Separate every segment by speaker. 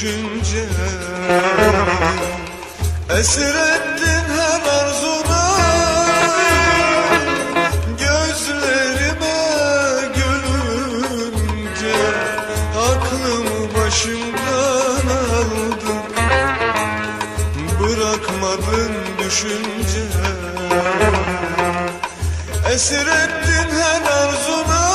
Speaker 1: düşünce Esir ettin her arzuna Gözlerime gülünce Aklımı başımdan aldın Bırakmadın düşünce Esir ettin her arzuna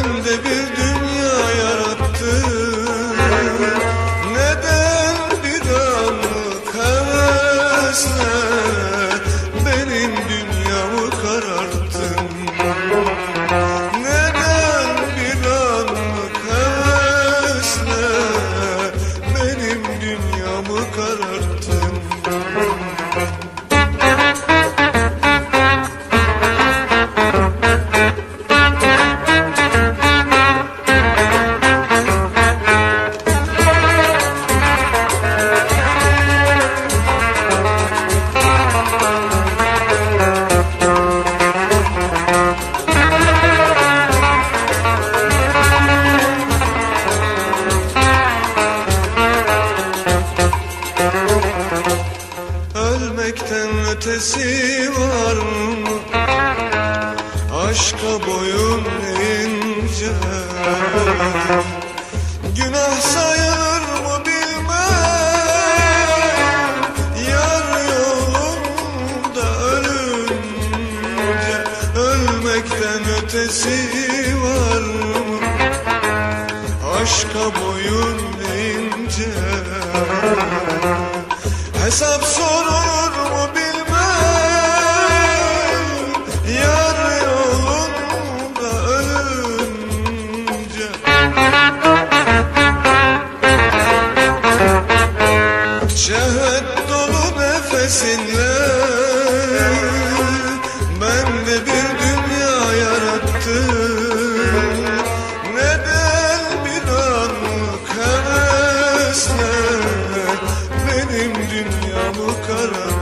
Speaker 1: Ben de bir Ölmekten ötesi var mı? Aşka boyun eğince Günah sayılır mı bilmem Yar yolunda ölünce Ölmekten ötesi var mı? Aşka boyun eğince Hesap mu bu karanlık